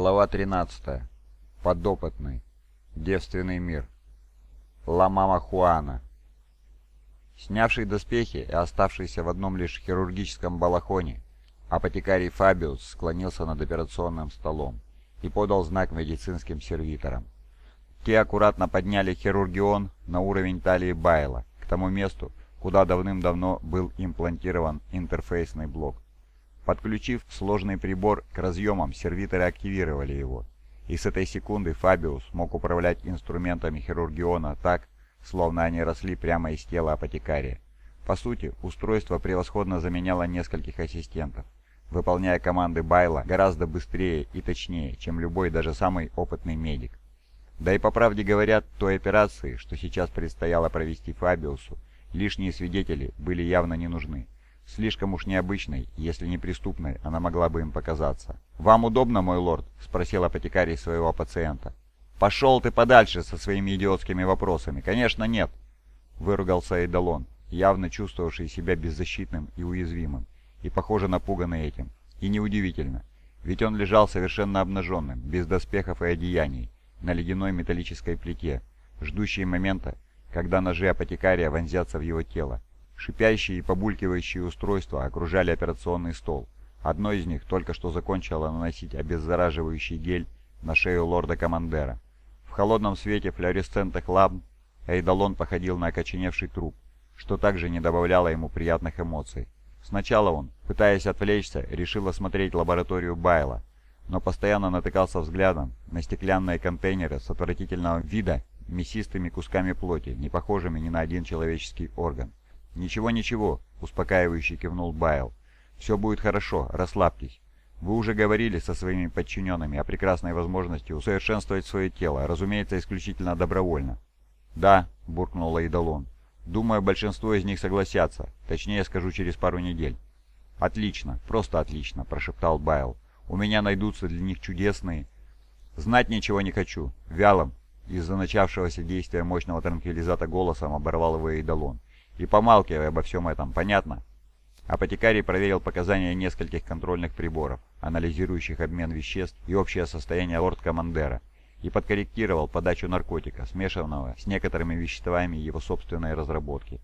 Глава 13. Подопытный. Девственный мир. Ла Мама Хуана. Снявший доспехи и оставшийся в одном лишь хирургическом балахоне, апотекарий Фабиус склонился над операционным столом и подал знак медицинским сервиторам. Те аккуратно подняли хирургион на уровень талии Байла, к тому месту, куда давным-давно был имплантирован интерфейсный блок. Подключив сложный прибор к разъемам, сервиторы активировали его. И с этой секунды Фабиус мог управлять инструментами хирургиона так, словно они росли прямо из тела апотекария. По сути, устройство превосходно заменяло нескольких ассистентов, выполняя команды Байла гораздо быстрее и точнее, чем любой даже самый опытный медик. Да и по правде говоря, той операции, что сейчас предстояло провести Фабиусу, лишние свидетели были явно не нужны. Слишком уж необычной, если не преступной, она могла бы им показаться. «Вам удобно, мой лорд?» — спросил апотекарий своего пациента. «Пошел ты подальше со своими идиотскими вопросами!» «Конечно, нет!» — выругался Эйдалон, явно чувствовавший себя беззащитным и уязвимым, и, похоже, напуганный этим. И неудивительно, ведь он лежал совершенно обнаженным, без доспехов и одеяний, на ледяной металлической плите, ждущей момента, когда ножи апотекария вонзятся в его тело. Шипящие и побулькивающие устройства окружали операционный стол. Одно из них только что закончило наносить обеззараживающий гель на шею лорда-командера. В холодном свете флуоресцентных ламп Эйдалон походил на окоченевший труп, что также не добавляло ему приятных эмоций. Сначала он, пытаясь отвлечься, решил осмотреть лабораторию Байла, но постоянно натыкался взглядом на стеклянные контейнеры с отвратительного вида мясистыми кусками плоти, не похожими ни на один человеческий орган. «Ничего, ничего», — успокаивающе кивнул Байл. «Все будет хорошо, расслабьтесь. Вы уже говорили со своими подчиненными о прекрасной возможности усовершенствовать свое тело, разумеется, исключительно добровольно». «Да», — буркнул Лейдалон. «Думаю, большинство из них согласятся. Точнее, скажу, через пару недель». «Отлично, просто отлично», — прошептал Байл. «У меня найдутся для них чудесные...» «Знать ничего не хочу. Вялым». Из-за начавшегося действия мощного транквилизата голосом оборвал его Эйдалон. И помалкивай обо всем этом, понятно?» Апотекарий проверил показания нескольких контрольных приборов, анализирующих обмен веществ и общее состояние лорд-командера, и подкорректировал подачу наркотика, смешанного с некоторыми веществами его собственной разработки.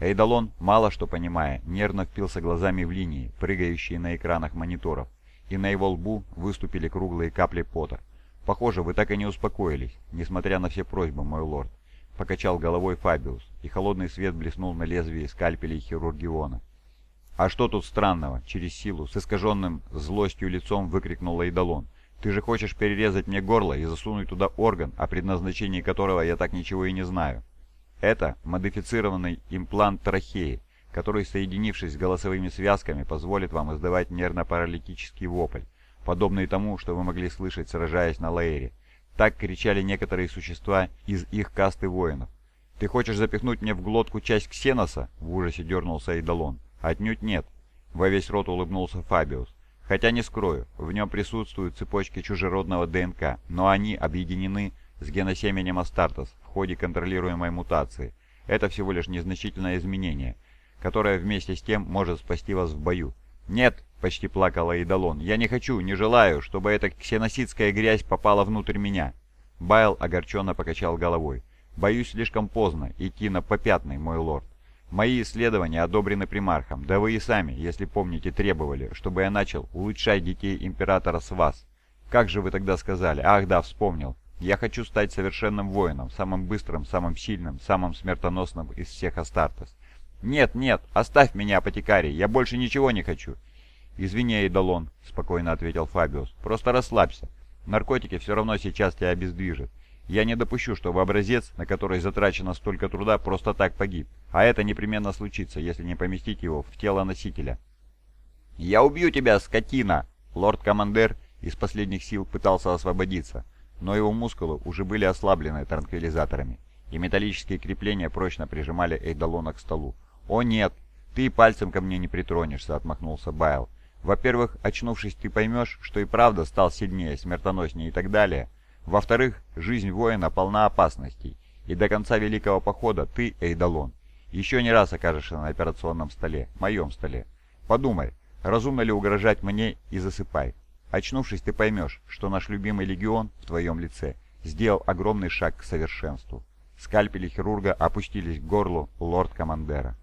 Эйдалон, мало что понимая, нервно впился глазами в линии, прыгающие на экранах мониторов, и на его лбу выступили круглые капли пота. «Похоже, вы так и не успокоились, несмотря на все просьбы, мой лорд. Покачал головой Фабиус, и холодный свет блеснул на лезвии скальпелей хирургиона. «А что тут странного?» — через силу, с искаженным злостью лицом выкрикнул Эйдалон. «Ты же хочешь перерезать мне горло и засунуть туда орган, о предназначении которого я так ничего и не знаю?» Это модифицированный имплант трахеи, который, соединившись с голосовыми связками, позволит вам издавать нервно-паралитический вопль, подобный тому, что вы могли слышать, сражаясь на Лаэре. Так кричали некоторые существа из их касты воинов. «Ты хочешь запихнуть мне в глотку часть ксеноса?» — в ужасе дернулся Эйдалон. «Отнюдь нет!» — во весь рот улыбнулся Фабиус. «Хотя не скрою, в нем присутствуют цепочки чужеродного ДНК, но они объединены с геносеменем Астартес в ходе контролируемой мутации. Это всего лишь незначительное изменение, которое вместе с тем может спасти вас в бою. «Нет!» — почти плакала Идолон. «Я не хочу, не желаю, чтобы эта ксеноситская грязь попала внутрь меня!» Байл огорченно покачал головой. «Боюсь слишком поздно идти на попятный, мой лорд. Мои исследования одобрены примархом, да вы и сами, если помните, требовали, чтобы я начал улучшать детей Императора с вас. Как же вы тогда сказали? Ах да, вспомнил. Я хочу стать совершенным воином, самым быстрым, самым сильным, самым смертоносным из всех Астартес. «Нет, нет, оставь меня, апотекарий, я больше ничего не хочу». «Извини, Эйдолон», — спокойно ответил Фабиус, — «просто расслабься. Наркотики все равно сейчас тебя обездвижат. Я не допущу, чтобы образец, на который затрачено столько труда, просто так погиб. А это непременно случится, если не поместить его в тело носителя». «Я убью тебя, скотина!» Лорд-командер из последних сил пытался освободиться, но его мускулы уже были ослаблены транквилизаторами, и металлические крепления прочно прижимали Эйдолона к столу. «О нет, ты пальцем ко мне не притронешься», — отмахнулся Байл. «Во-первых, очнувшись, ты поймешь, что и правда стал сильнее, смертоноснее и так далее. Во-вторых, жизнь воина полна опасностей, и до конца Великого Похода ты, Эйдолон, еще не раз окажешься на операционном столе, моем столе. Подумай, разумно ли угрожать мне и засыпай. Очнувшись, ты поймешь, что наш любимый легион в твоем лице сделал огромный шаг к совершенству. Скальпели хирурга опустились к горлу лорд-командера.